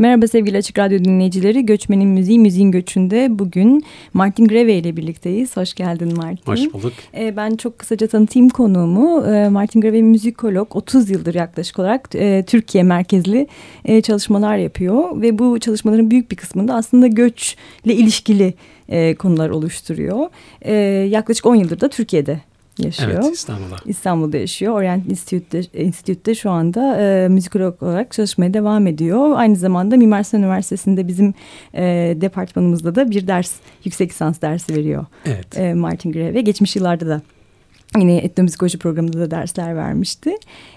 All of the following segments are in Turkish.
Merhaba sevgili Açık Radyo dinleyicileri. Göçmenin Müziği, Müziğin Göçü'nde bugün Martin Greve ile birlikteyiz. Hoş geldin Martin. Hoş bulduk. Ee, ben çok kısaca tanıtayım konuğumu. Ee, Martin Greve müzikolog. 30 yıldır yaklaşık olarak e, Türkiye merkezli e, çalışmalar yapıyor. Ve bu çalışmaların büyük bir kısmında aslında göçle ilişkili e, konular oluşturuyor. E, yaklaşık 10 yıldır da Türkiye'de yaşıyor. Evet İstanbul'da. İstanbul'da yaşıyor. Orient Institute'de, Institute'de şu anda e, müzikolog olarak çalışmaya devam ediyor. Aynı zamanda Mimar Sinan Üniversitesi'nde bizim e, departmanımızda da bir ders, yüksek lisans dersi veriyor. Evet. E, Martin Greve. Geçmiş yıllarda da Yine etnomüzikoloji programında da dersler vermişti.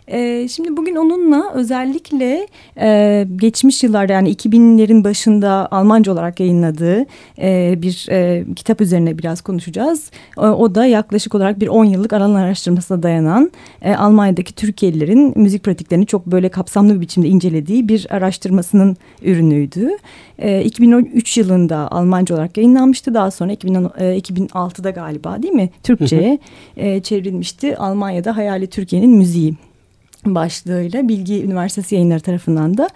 Ee, şimdi bugün onunla özellikle e, geçmiş yıllarda yani 2000'lerin başında Almanca olarak yayınladığı e, bir e, kitap üzerine biraz konuşacağız. O, o da yaklaşık olarak bir 10 yıllık alan araştırmasına dayanan e, Almanya'daki Türkiye'lilerin müzik pratiklerini çok böyle kapsamlı bir biçimde incelediği bir araştırmasının ürünüydü. E, 2013 yılında Almanca olarak yayınlanmıştı. Daha sonra 2010, e, 2006'da galiba değil mi Türkçe'ye e, çevrilmişti. Almanya'da Hayali Türkiye'nin müziği başlığıyla Bilgi Üniversitesi yayınları tarafından da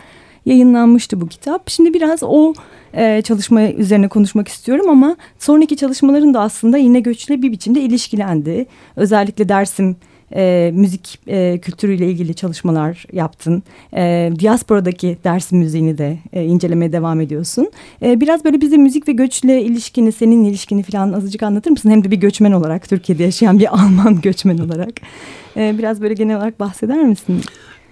yayınlanmıştı bu kitap. Şimdi biraz o e, çalışma üzerine konuşmak istiyorum ama sonraki çalışmaların da aslında yine göçle bir biçimde ilişkilendi. Özellikle Dersim e, müzik e, kültürüyle ilgili çalışmalar yaptın. E, diasporadaki ders müziğini de e, incelemeye devam ediyorsun. E, biraz böyle bize müzik ve göçle ilişkini, senin ilişkini falan azıcık anlatır mısın? Hem de bir göçmen olarak, Türkiye'de yaşayan bir Alman göçmen olarak. E, biraz böyle genel olarak bahseder misin?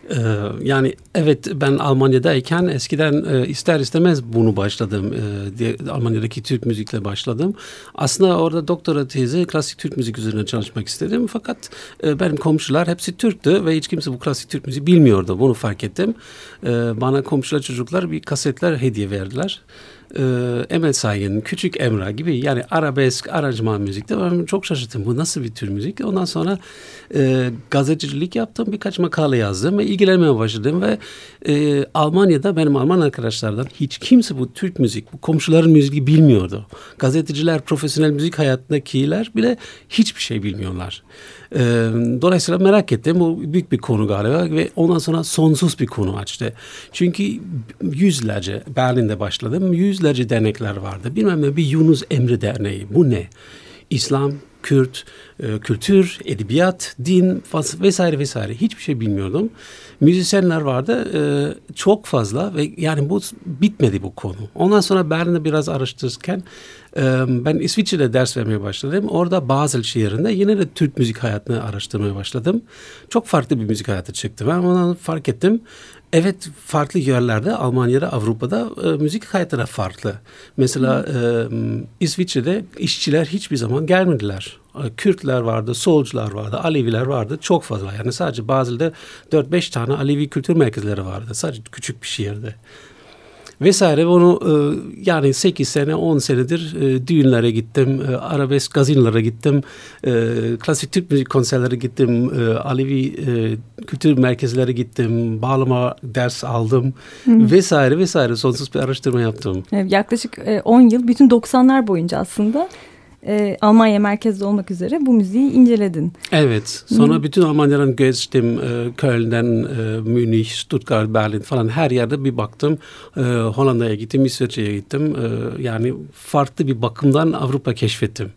Ee, yani evet ben Almanya'dayken eskiden e, ister istemez bunu başladım. E, Almanya'daki Türk müzikle başladım. Aslında orada doktora tezi klasik Türk müzik üzerine çalışmak istedim. Fakat e, benim komşular hepsi Türktü ve hiç kimse bu klasik Türk müziği bilmiyordu. Bunu fark ettim. Bana komşular çocuklar bir kasetler hediye verdiler e, Emel Sayın, Küçük Emrah gibi yani arabesk, aranjman müzikte ben çok şaşırdım. Bu nasıl bir tür müzik? Ondan sonra e, gazetecilik yaptım. Birkaç makale yazdım ve ilgilenmeye başladım ve e, Almanya'da benim Alman arkadaşlardan hiç kimse bu Türk müzik, bu komşuların müziği bilmiyordu. Gazeteciler, profesyonel müzik hayatındakiler bile hiçbir şey bilmiyorlar. E, dolayısıyla merak ettim. Bu büyük bir konu galiba ve ondan sonra sonsuz bir konu açtı. Çünkü yüzlerce Berlin'de başladım. Yüzlerce dernekler vardı. Bilmem ne bir Yunus Emre Derneği. Bu ne? İslam, Kürt, e, kültür, edebiyat, din vesaire vesaire hiçbir şey bilmiyordum. Müzisyenler vardı e, çok fazla ve yani bu bitmedi bu konu. Ondan sonra Berlin'de biraz araştırırken e, ben İsviçre'de ders vermeye başladım. Orada Basel şehrinde yine de Türk müzik hayatını araştırmaya başladım. Çok farklı bir müzik hayatı çıktı. Ben onu fark ettim. Evet farklı yerlerde Almanya'da Avrupa'da e, müzik hayatı da farklı. Mesela e, İsviçre'de işçiler hiçbir zaman gelmediler. E, Kürtler vardı, solcular vardı, Aleviler vardı çok fazla. Yani sadece Bazel'de 4-5 tane Alevi kültür merkezleri vardı. Sadece küçük bir şehirde vesaire. Onu e, yani 8 sene 10 senedir e, düğünlere gittim, e, arabesk gazinlere gittim, e, klasik Türk müzik konserlere gittim, e, Alevi e, kültür merkezlere gittim, bağlama ders aldım Hı. vesaire vesaire sonsuz bir araştırma yaptım. Yaklaşık 10 yıl bütün 90'lar boyunca aslında e, Almanya merkezde olmak üzere bu müziği inceledin. Evet. Sonra bütün Almanya'dan geçtim. E, Köln'den, e, Münih, Stuttgart, Berlin falan her yerde bir baktım. E, Hollanda'ya gittim, İsveç'e gittim. E, yani farklı bir bakımdan Avrupa keşfettim.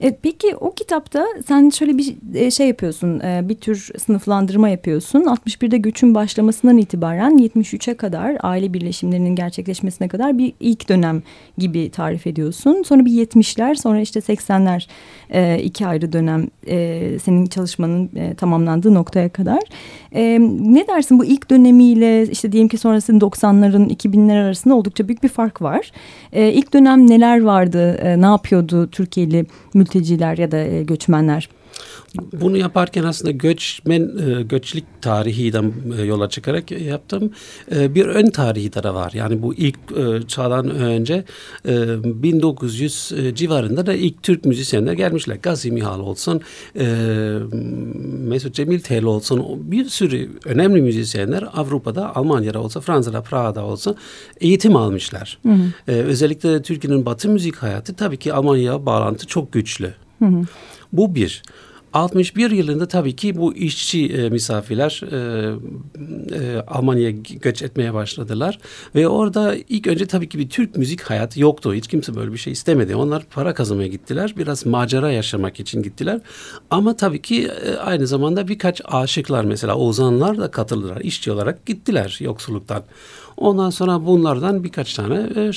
E, peki o kitapta sen şöyle bir e, şey yapıyorsun, e, bir tür sınıflandırma yapıyorsun. 61'de göçün başlamasından itibaren 73'e kadar aile birleşimlerinin gerçekleşmesine kadar bir ilk dönem gibi tarif ediyorsun. Sonra bir 70'ler, sonra işte 80'ler e, iki ayrı dönem e, senin çalışmanın e, tamamlandığı noktaya kadar. E, ne dersin bu ilk dönemiyle işte diyelim ki sonrasında 90'ların 2000'ler arasında oldukça büyük bir fark var. E, ilk dönem neler vardı, e, ne yapıyordu Türkiye'li mülteciler ya da e, göçmenler? Bunu yaparken aslında göçmen e, göçlük tarihiden e, yola çıkarak yaptım. E, bir ön tarihi de var. Yani bu ilk çağdan önce 1900 civarında da ilk Türk müzisyenler gelmişler. Gazi Mihal olsun, Mesut Cemil Tel olsun bir sürü önemli müzisyenler Avrupa'da, Almanya'da olsa, Fransa'da, Prag'da olsa eğitim almışlar. Hı hı. Özellikle Türkiye'nin batı müzik hayatı tabii ki Almanya'ya bağlantı çok güçlü. Hı hı. Bu bir. 61 yılında tabii ki bu işçi e, misafirler e, e, Almanya'ya göç etmeye başladılar. Ve orada ilk önce tabii ki bir Türk müzik hayatı yoktu. Hiç kimse böyle bir şey istemedi. Onlar para kazanmaya gittiler. Biraz macera yaşamak için gittiler. Ama tabii ki e, aynı zamanda birkaç aşıklar mesela ozanlar da katıldılar. İşçi olarak gittiler yoksulluktan. Ondan sonra bunlardan birkaç tane e,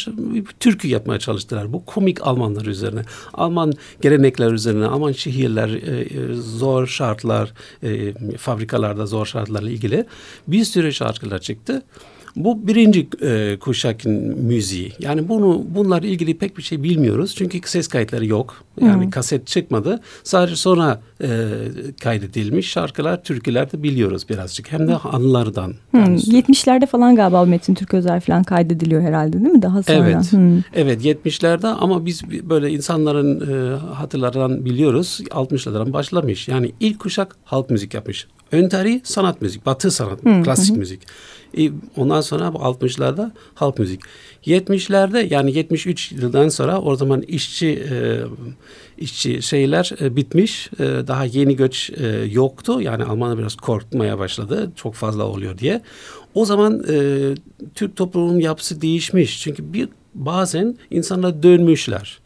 türkü yapmaya çalıştılar. Bu komik Almanlar üzerine. Alman gelenekler üzerine, Alman şehirler, e, e, zor şartlar, e, fabrikalarda zor şartlarla ilgili bir sürü şarkılar çıktı. Bu birinci e, kuşakın müziği. Yani bunu bunlar ilgili pek bir şey bilmiyoruz. Çünkü ses kayıtları yok. Yani hmm. kaset çıkmadı. Sadece sonra e, kaydedilmiş şarkılar, türküler de biliyoruz birazcık. Hem de anılardan. Hmm. 70'lerde falan galiba Metin Türk Özel falan kaydediliyor herhalde değil mi? Daha sonra. Evet. Hmm. Evet 70'lerde ama biz böyle insanların e, hatırlardan biliyoruz. 60'lardan başlamış. Yani ilk kuşak halk müzik yapmış. Ön tarihi sanat müzik, batı sanat, hmm. klasik müzik. E, ondan sonra bu 60'larda halk müzik. 70'lerde yani 73 yıldan sonra o zaman işçi e, işçi şeyler e, bitmiş. E, daha yeni göç e, yoktu. Yani Almanlar biraz korkmaya başladı. Çok fazla oluyor diye. O zaman e, Türk toplumunun yapısı değişmiş. Çünkü bir bazen insanlar dönmüşler.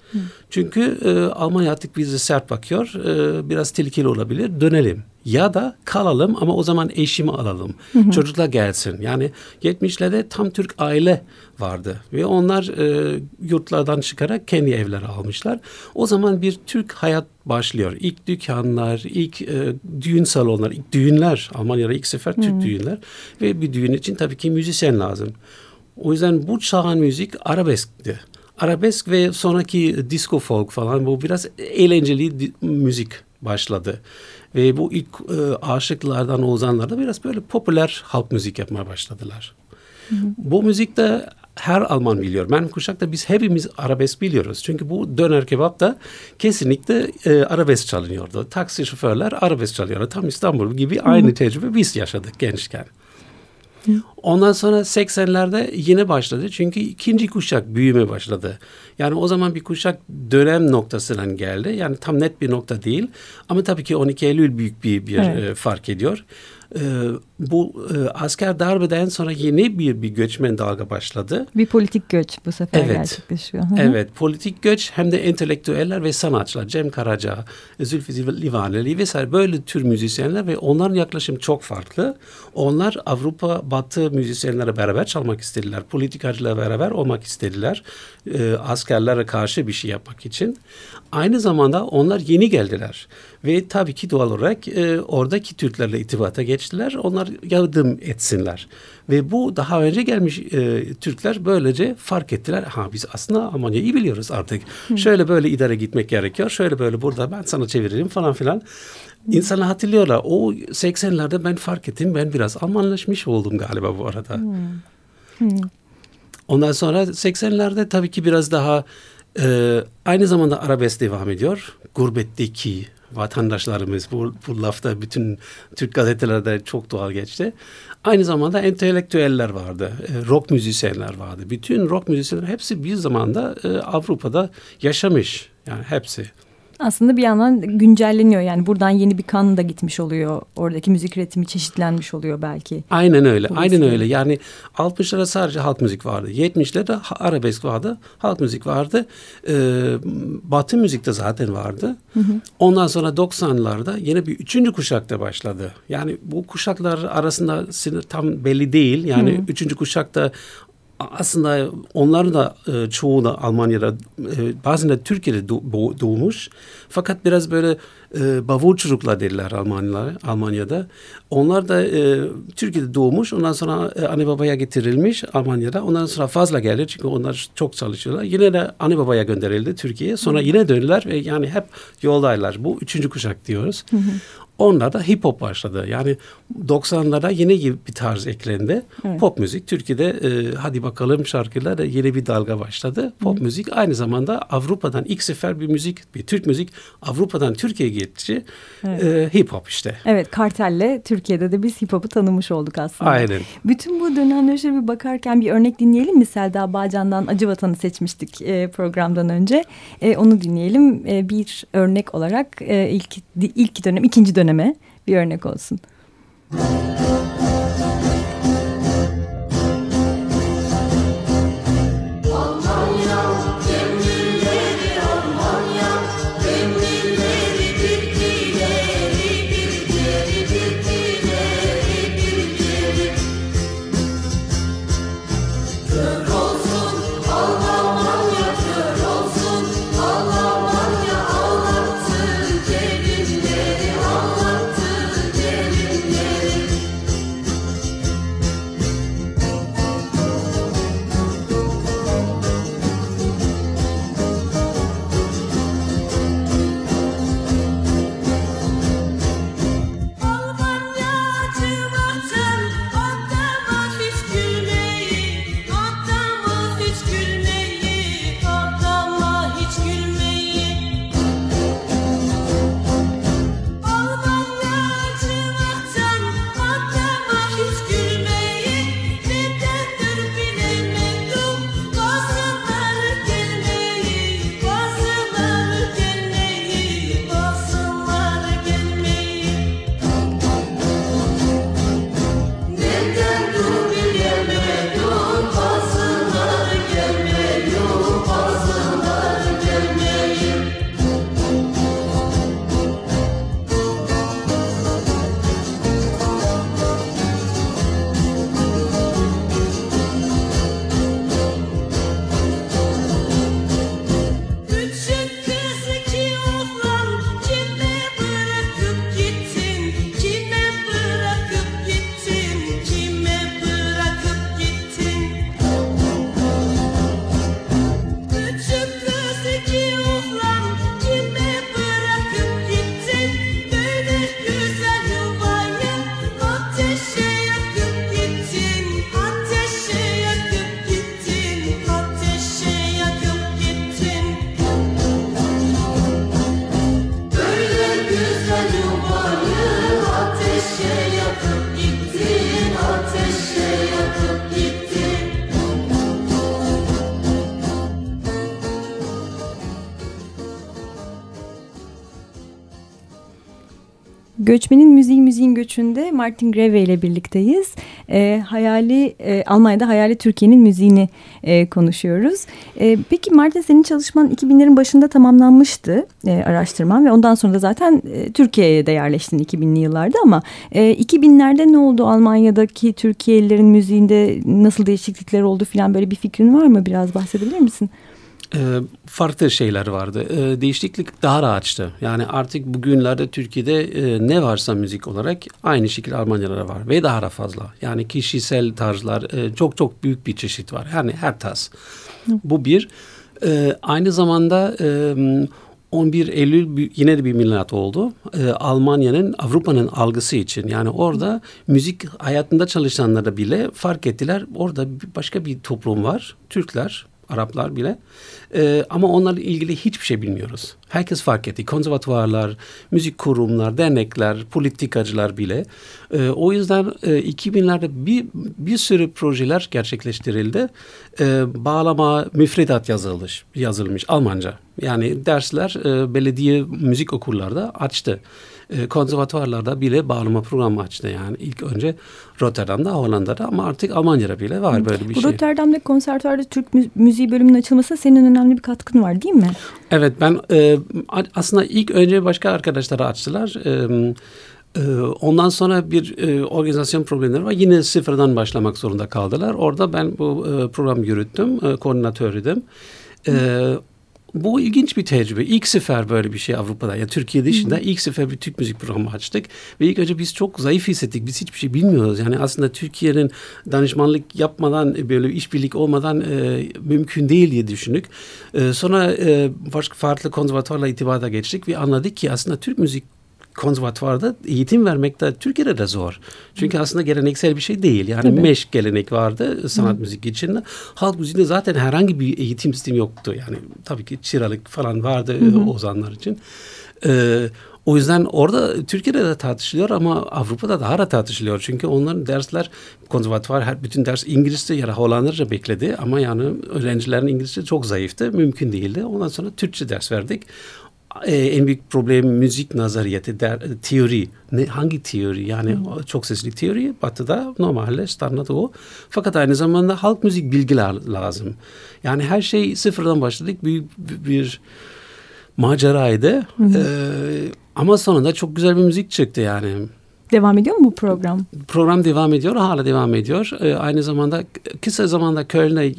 Çünkü e, Almanya artık bize sert bakıyor. E, biraz tehlikeli olabilir. Dönelim. Ya da kalalım ama o zaman eşimi alalım. Hı hı. Çocuklar gelsin. Yani 70'lerde tam Türk aile vardı. Ve onlar e, yurtlardan çıkarak kendi evleri almışlar. O zaman bir Türk hayat başlıyor. İlk dükkanlar, ilk e, düğün salonları, ilk düğünler. Almanya'da ilk sefer Türk hı. düğünler. Ve bir düğün için tabii ki müzisyen lazım. O yüzden bu çağın müzik arabeskti arabesk ve sonraki disco folk falan bu biraz eğlenceli müzik başladı. Ve bu ilk e, aşıklardan ozanlar da biraz böyle popüler halk müzik yapmaya başladılar. Hı hı. Bu müzikte her Alman biliyor. Ben kuşakta biz hepimiz arabesk biliyoruz. Çünkü bu döner kebap da kesinlikle e, arabesk çalınıyordu. Taksi şoförler arabesk çalıyordu. Tam İstanbul gibi aynı tecrübe biz yaşadık gençken. Ondan sonra 80'lerde yine başladı. Çünkü ikinci kuşak büyüme başladı. Yani o zaman bir kuşak dönem noktasından geldi. Yani tam net bir nokta değil. Ama tabii ki 12 Eylül büyük bir, bir evet. e, fark ediyor e, bu e, asker darbeden sonra yeni bir bir göçmen dalga başladı. Bir politik göç bu sefer evet. gerçekleşiyor. Evet, politik göç hem de entelektüeller ve sanatçılar, Cem Karaca, Zülfü Livaneli vesaire böyle tür müzisyenler ve onların yaklaşım çok farklı. Onlar Avrupa Batı müzisyenlere beraber çalmak istediler. Politikacılarla beraber olmak istediler. E, askerlere karşı bir şey yapmak için. Aynı zamanda onlar yeni geldiler. Ve tabii ki doğal olarak e, oradaki Türklerle irtibata geçtiler. Onlar yardım etsinler. Ve bu daha önce gelmiş e, Türkler böylece fark ettiler. Ha biz aslında Almanya'yı biliyoruz artık. Hı. Şöyle böyle idare gitmek gerekiyor. Şöyle böyle burada ben sana çeviririm falan filan. İnsanlar hatırlıyorlar. O 80'lerde ben fark ettim. Ben biraz Almanlaşmış oldum galiba bu arada. Ondan sonra 80'lerde tabii ki biraz daha e, aynı zamanda arabesk devam ediyor. Gurbetteki vatandaşlarımız bu, bu lafta bütün Türk gazetelerde çok doğal geçti. Aynı zamanda entelektüeller vardı, e, rock müzisyenler vardı. Bütün rock müzisyenler hepsi bir zamanda e, Avrupa'da yaşamış. Yani hepsi aslında bir yandan güncelleniyor. Yani buradan yeni bir kan da gitmiş oluyor. Oradaki müzik üretimi çeşitlenmiş oluyor belki. Aynen öyle. Bu aynen öyle. Yani 60'lara sadece halk müzik vardı. 70'lerde arabesk vardı. Halk müzik vardı. Ee, batı müzik de zaten vardı. Hı hı. Ondan sonra 90'larda yine bir üçüncü kuşakta başladı. Yani bu kuşaklar arasında tam belli değil. Yani hı. üçüncü kuşakta aslında onların da e, çoğu da Almanya'da e, bazen de Türkiye'de doğmuş. Fakat biraz böyle e, bavulçulukla derler Almanyalar, Almanya'da. Onlar da e, Türkiye'de doğmuş. Ondan sonra e, anne babaya getirilmiş Almanya'da. Ondan sonra fazla geldi çünkü onlar çok çalışıyorlar. Yine de anne babaya gönderildi Türkiye'ye. Sonra yine döndüler ve yani hep yoldaylar. Bu üçüncü kuşak diyoruz. Onlar da hip hop başladı. Yani 90'lara yine gibi bir tarz eklendi. Evet. Pop müzik Türkiye'de e, hadi bakalım şarkılar da yeni bir dalga başladı. Pop Hı. müzik aynı zamanda Avrupa'dan ilk sefer bir müzik, bir Türk müzik Avrupa'dan Türkiye'ye geçti. Evet. E, hip hop işte. Evet kartelle Türkiye'de de biz hip hop'u tanımış olduk aslında. Aynen. Bütün bu dönemlere bir bakarken bir örnek dinleyelim mi? Selda Bağcan'dan Acı Vatan'ı seçmiştik e, programdan önce. E, onu dinleyelim. E, bir örnek olarak e, ilk ilk dönem, ikinci döneme bir örnek olsun. Müzik Göçmenin Müziği Müziğin Göçü'nde Martin Greve ile birlikteyiz. E, hayali e, Almanya'da Hayali Türkiye'nin müziğini e, konuşuyoruz. E, peki Martin senin çalışman 2000'lerin başında tamamlanmıştı e, araştırman ve ondan sonra da zaten e, Türkiye'ye de yerleştin 2000'li yıllarda ama e, 2000'lerde ne oldu Almanya'daki Türkiye'lilerin müziğinde nasıl değişiklikler oldu filan böyle bir fikrin var mı? Biraz bahsedebilir misin? E, farklı şeyler vardı. E, değişiklik daha rahatçı. Yani artık bugünlerde Türkiye'de e, ne varsa müzik olarak aynı şekilde Almanya'da var ve daha da fazla. Yani kişisel tarzlar çok çok büyük bir çeşit var. Yani her tarz. Bu bir. Aynı zamanda e, 11 Eylül yine de bir milat oldu. Almanya'nın Avrupa'nın algısı için yani orada müzik hayatında çalışanlara bile fark ettiler. Orada başka bir toplum var. Türkler, Araplar bile. E, ama onlarla ilgili hiçbir şey bilmiyoruz. Herkes fark etti. Konservatuvarlar, müzik kurumlar, dernekler, politikacılar bile. E, o yüzden e, 2000'lerde bir, bir sürü projeler gerçekleştirildi. E, bağlama, müfredat yazılmış, yazılmış Almanca. Yani dersler e, belediye müzik okullarda açtı e, konservatuvarlarda bile bağlama programı açtı yani ilk önce Rotterdam'da Hollanda'da ama artık Almanya'da bile var böyle bir Bu şey. Rotterdam'da konservatuvarda Türk mü müziği bölümünün açılması senin önemli bir katkın var değil mi? Evet ben e, aslında ilk önce başka arkadaşlara açtılar. E, e Ondan sonra bir e, organizasyon problemleri var. Yine sıfırdan başlamak zorunda kaldılar. Orada ben bu e, programı yürüttüm, e, koordinatörüydüm. E, bu ilginç bir tecrübe. İlk sefer böyle bir şey Avrupa'da ya Türkiye dışında ilk sefer bir Türk müzik programı açtık. Ve ilk önce biz çok zayıf hissettik. Biz hiçbir şey bilmiyoruz. Yani aslında Türkiye'nin danışmanlık yapmadan e, böyle işbirlik olmadan e, mümkün değil diye düşündük. E, sonra e, farklı konservatuvarla itibata geçtik ve anladık ki aslında Türk müzik konservatuvarda eğitim vermek de Türkiye'de de zor. Çünkü aslında geleneksel bir şey değil. Yani Tabii. meş gelenek vardı sanat Hı. müzik için. Halk müziğinde zaten herhangi bir eğitim sistemi yoktu. Yani tabii ki çıralık falan vardı Hı. ozanlar için. Ee, o yüzden orada Türkiye'de de tartışılıyor ama Avrupa'da daha da tartışılıyor. Çünkü onların dersler konservatuvar her bütün ders İngilizce ya da Hollandaca bekledi ama yani öğrencilerin İngilizce çok zayıftı. Mümkün değildi. Ondan sonra Türkçe ders verdik. Ee, en büyük problem müzik nazariyeti, der, teori. Ne, hangi teori? Yani hmm. çok sesli teori batıda normalde standart o. Fakat aynı zamanda halk müzik bilgiler lazım. Yani her şey sıfırdan başladık. Bir, bir, bir maceraydı. Hmm. Ee, ama sonunda çok güzel bir müzik çıktı yani. Devam ediyor mu bu program? Program devam ediyor, hala devam ediyor. Ee, aynı zamanda kısa zamanda Köln'de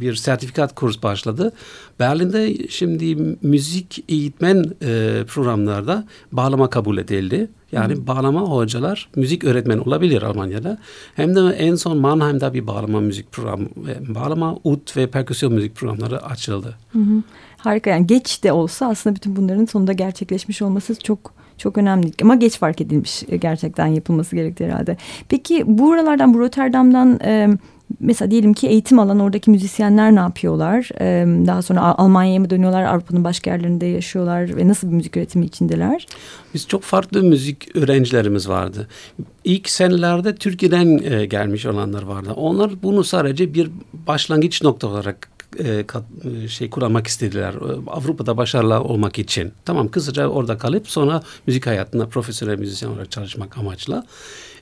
bir sertifikat kurs başladı. Berlin'de şimdi müzik eğitmen e, programlarda bağlama kabul edildi. Yani hmm. bağlama hocalar müzik öğretmen olabilir Almanya'da. Hem de en son Mannheim'da bir bağlama müzik programı, bağlama, ut ve perküsyon müzik programları açıldı. Hı Harika yani geç de olsa aslında bütün bunların sonunda gerçekleşmiş olması çok çok önemli ama geç fark edilmiş e, gerçekten yapılması gerektiği herhalde. Peki buralardan bu Rotterdam'dan e, mesela diyelim ki eğitim alan oradaki müzisyenler ne yapıyorlar? E, daha sonra Almanya'ya mı dönüyorlar? Avrupa'nın başka yerlerinde yaşıyorlar ve nasıl bir müzik üretimi içindeler? Biz çok farklı müzik öğrencilerimiz vardı. İlk senelerde Türkiye'den e, gelmiş olanlar vardı. Onlar bunu sadece bir başlangıç nokta olarak e, e, şey kurmak istediler. E, Avrupa'da başarılı olmak için. Tamam kısaca orada kalıp sonra müzik hayatında profesyonel müzisyen olarak çalışmak amaçla.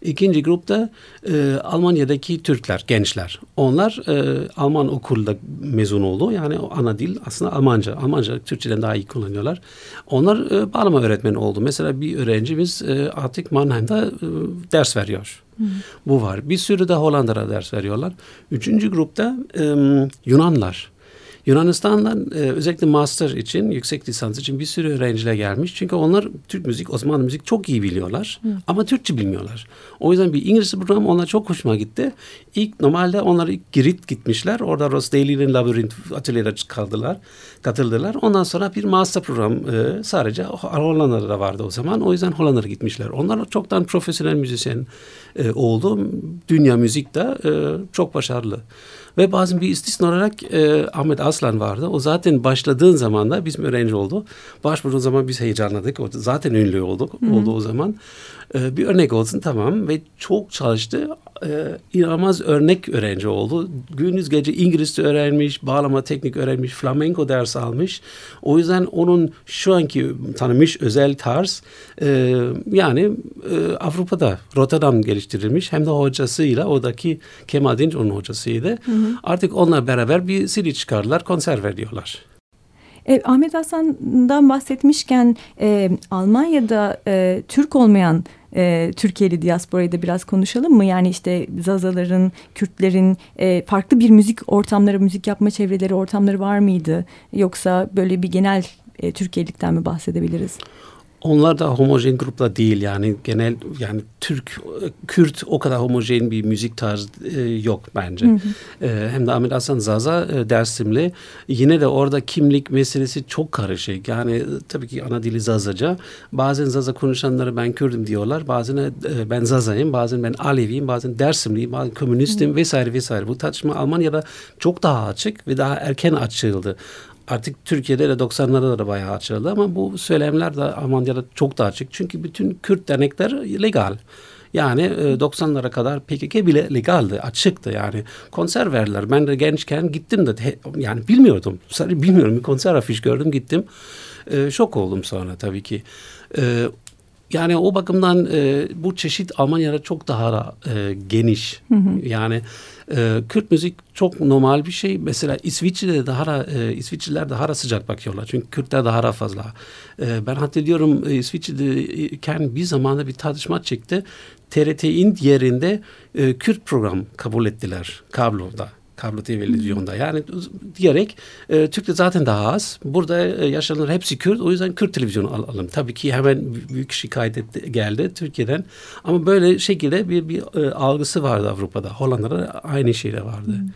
İkinci grupta e, Almanya'daki Türkler, gençler. Onlar e, Alman okulda mezun oldu. Yani ana dil aslında Almanca. Almanca Türkçeden daha iyi kullanıyorlar. Onlar e, bağlama öğretmeni oldu. Mesela bir öğrencimiz e, artık Mannheim'da e, ders veriyor. Hı. Bu var. Bir sürü de Hollanda'da ders veriyorlar. Üçüncü grupta e, Yunanlar. Yunanistan'dan e, özellikle master için, yüksek lisans için bir sürü öğrenciler gelmiş. Çünkü onlar Türk müzik, Osmanlı müzik çok iyi biliyorlar. Hı. Ama Türkçe bilmiyorlar. O yüzden bir İngilizce program onlar çok hoşuma gitti. İlk normalde onlar ilk Girit gitmişler. Orada Ross Daly'nin Labirent atölyede kaldılar, katıldılar. Ondan sonra bir master program e, sadece Hollanda'da vardı o zaman. O yüzden Hollanda'ya gitmişler. Onlar çoktan profesyonel müzisyen e, oldu. Dünya müzikte e, çok başarılı. Ve bazen bir istisna olarak e, Ahmet Aslan vardı. O zaten başladığın zaman da bizim öğrenci oldu. Başvurduğun zaman biz heyecanladık. O zaten ünlü olduk, Hı -hı. oldu o zaman. E, bir örnek olsun tamam ve çok çalıştı e, inanılmaz örnek öğrenci oldu. Gündüz gece İngilizce öğrenmiş, bağlama teknik öğrenmiş, flamenco ders almış. O yüzden onun şu anki tanımış özel tarz e, yani e, Avrupa'da Rotterdam geliştirilmiş. Hem de hocasıyla oradaki Kemal Dinç onun hocasıydı. Hı hı. Artık onunla beraber bir CD çıkardılar, konser veriyorlar. E, Ahmet Hasan'dan bahsetmişken e, Almanya'da e, Türk olmayan e, Türkiye'li diasporayı da biraz konuşalım mı? Yani işte Zazaların, Kürtlerin e, farklı bir müzik ortamları, müzik yapma çevreleri, ortamları var mıydı? Yoksa böyle bir genel e, Türkiye'likten mi bahsedebiliriz? Onlar da homojen grupla değil yani genel yani Türk Kürt o kadar homojen bir müzik tarzı e, yok bence. Hı hı. E, hem de Ahmet Hasan Zaza e, Dersimli yine de orada kimlik meselesi çok karışık. Yani e, tabii ki ana dili Zazaca. Bazen Zaza konuşanları ben Kürdüm diyorlar. Bazen e, ben Zaza'yım, bazen ben Aleviyim, bazen Dersimliyim, bazen komünistim hı. vesaire vesaire. Bu tartışma Almanya'da çok daha açık ve daha erken açıldı artık Türkiye'de de 90'larda da bayağı açıldı ama bu söylemler de Almanya'da çok daha açık. Çünkü bütün Kürt dernekler legal. Yani 90'lara e, kadar PKK bile legaldi, açıktı yani. Konser verdiler. Ben de gençken gittim de yani bilmiyordum. Sadece bilmiyorum bir konser afiş gördüm gittim. E, şok oldum sonra tabii ki. E, yani o bakımdan e, bu çeşit Almanya'da çok daha e, geniş. Hı hı. Yani e, Kürt müzik çok normal bir şey. Mesela İsviçre'de daha e, İsviçreliler daha sıcak bakıyorlar. Çünkü Kürtler daha fazla. E, ben hatırlıyorum e, İsviçre'deyken bir zamanda bir tartışma çıktı. TRT'in yerinde e, Kürt program kabul ettiler kabloda kablo televizyonda. Yani diyerek e, Türk'te zaten daha az. Burada e, yaşayanlar hepsi Kürt. O yüzden Kürt televizyonu alalım. Tabii ki hemen büyük şikayet etti, geldi Türkiye'den. Ama böyle şekilde bir, bir e, algısı vardı Avrupa'da. Hollanda'da aynı şeyler vardı. Hmm.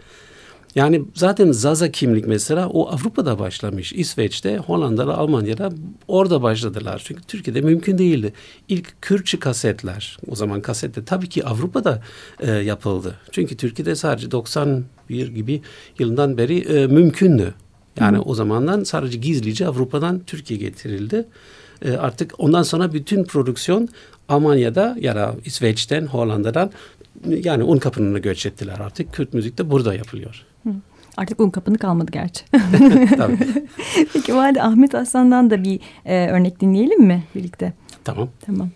Yani zaten Zaza kimlik mesela o Avrupa'da başlamış. İsveç'te, Hollanda'da, Almanya'da orada başladılar. Çünkü Türkiye'de mümkün değildi. İlk Kürtçü kasetler, o zaman kasette tabii ki Avrupa'da e, yapıldı. Çünkü Türkiye'de sadece 91 gibi yılından beri e, mümkündü. Yani Hı. o zamandan sadece gizlice Avrupa'dan Türkiye getirildi. E, artık ondan sonra bütün prodüksiyon Almanya'da ya da İsveç'ten, Hollanda'dan yani un kapınını göç ettiler artık. Kürt müzik de burada yapılıyor. Artık un kapını kalmadı gerçi. Tabii. Peki halde Ahmet Aslan'dan da bir e, örnek dinleyelim mi birlikte? Tamam. Tamam.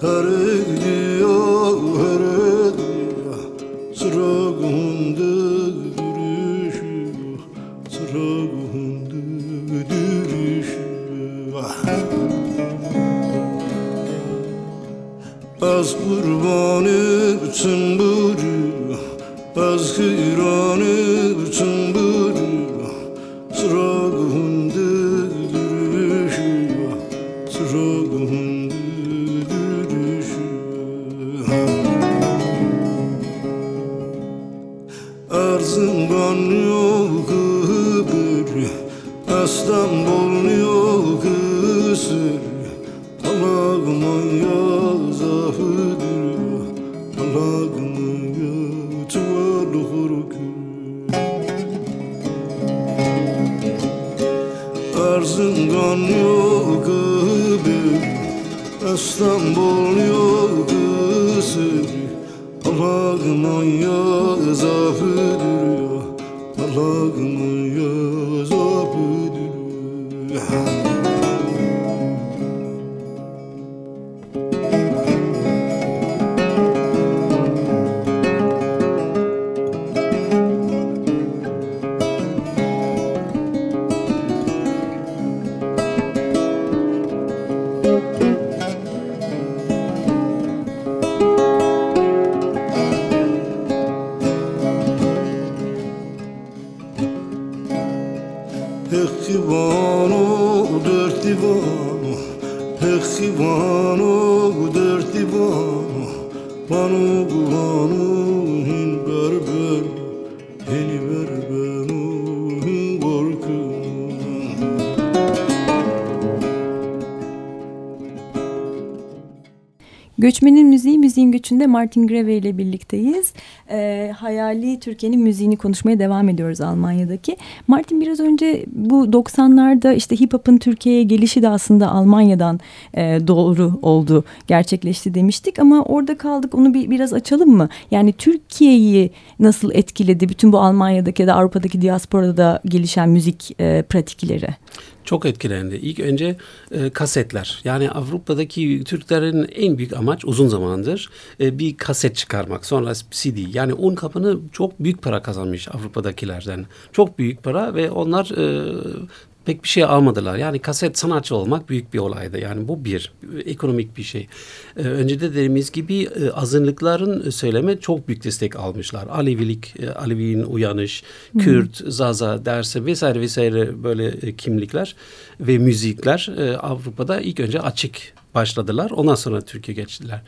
Heredia. İstanbul yıldızı 2013'ünde Martin Greve ile birlikteyiz. E, hayali Türkiye'nin müziğini konuşmaya devam ediyoruz Almanya'daki. Martin biraz önce bu 90'larda işte hip hop'ın Türkiye'ye gelişi de aslında Almanya'dan e, doğru oldu, gerçekleşti demiştik ama orada kaldık. Onu bir biraz açalım mı? Yani Türkiye'yi nasıl etkiledi bütün bu Almanya'daki ya da Avrupa'daki diasporada gelişen müzik e, pratikleri? Çok etkilendi. İlk önce e, kasetler. Yani Avrupa'daki Türklerin en büyük amaç uzun zamandır e, bir kaset çıkarmak. Sonra CD. Yani un kapını çok büyük para kazanmış Avrupa'dakilerden. Çok büyük para ve onlar e, pek bir şey almadılar. Yani kaset sanatçı olmak büyük bir olaydı. Yani bu bir ekonomik bir şey. Ee, önce de dediğimiz gibi e, azınlıkların söyleme çok büyük destek almışlar. Alevilik, e, Alevi'nin uyanış, hmm. Kürt, Zaza derse vesaire vesaire böyle e, kimlikler ve müzikler e, Avrupa'da ilk önce açık başladılar. Ondan sonra Türkiye geçtiler.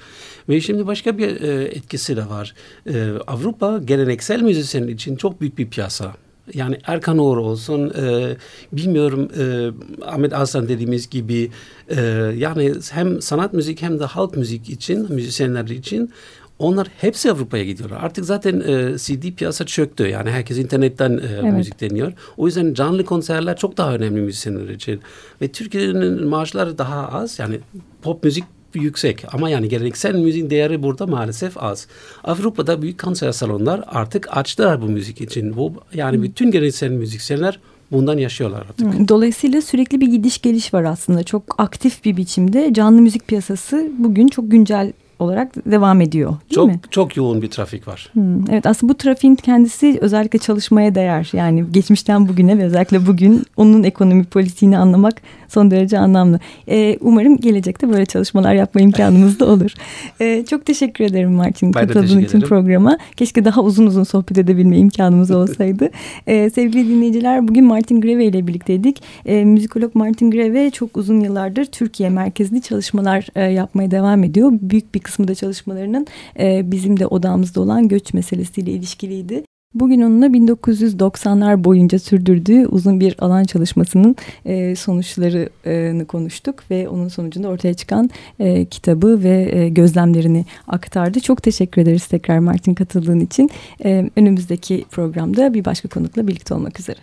Ve şimdi başka bir e, etkisi de var. E, Avrupa geleneksel müzisyenler için çok büyük bir piyasa yani Erkan Uğur olsun e, bilmiyorum e, Ahmet Aslan dediğimiz gibi e, yani hem sanat müzik hem de halk müzik için müzisyenler için onlar hepsi Avrupa'ya gidiyorlar. Artık zaten e, CD piyasa çöktü. Yani herkes internetten e, evet. müzik dinliyor. O yüzden canlı konserler çok daha önemli müzisyenler için. Ve Türkiye'nin maaşları daha az. Yani pop müzik yüksek ama yani geleneksel müziğin değeri burada maalesef az. Avrupa'da büyük konser salonlar artık açtılar bu müzik için. Bu yani bütün geleneksel müzisyenler bundan yaşıyorlar artık. Dolayısıyla sürekli bir gidiş geliş var aslında. Çok aktif bir biçimde canlı müzik piyasası bugün çok güncel olarak devam ediyor değil çok, mi? Çok yoğun bir trafik var. Hmm, evet aslında bu trafiğin kendisi özellikle çalışmaya değer. Yani geçmişten bugüne ve özellikle bugün onun ekonomi politiğini anlamak son derece anlamlı. E, umarım gelecekte böyle çalışmalar yapma imkanımız da olur. E, çok teşekkür ederim Martin katıldığın için programa. Keşke daha uzun uzun sohbet edebilme imkanımız olsaydı. e, sevgili dinleyiciler bugün Martin Greve ile birlikteydik. E, müzikolog Martin Greve çok uzun yıllardır Türkiye merkezli çalışmalar e, yapmaya devam ediyor. Büyük bir kısmı da çalışmalarının e, bizim de odamızda olan göç meselesiyle ilişkiliydi. Bugün onunla 1990'lar boyunca sürdürdüğü uzun bir alan çalışmasının e, sonuçlarını konuştuk ve onun sonucunda ortaya çıkan e, kitabı ve e, gözlemlerini aktardı. Çok teşekkür ederiz tekrar Martin katıldığın için. E, önümüzdeki programda bir başka konukla birlikte olmak üzere.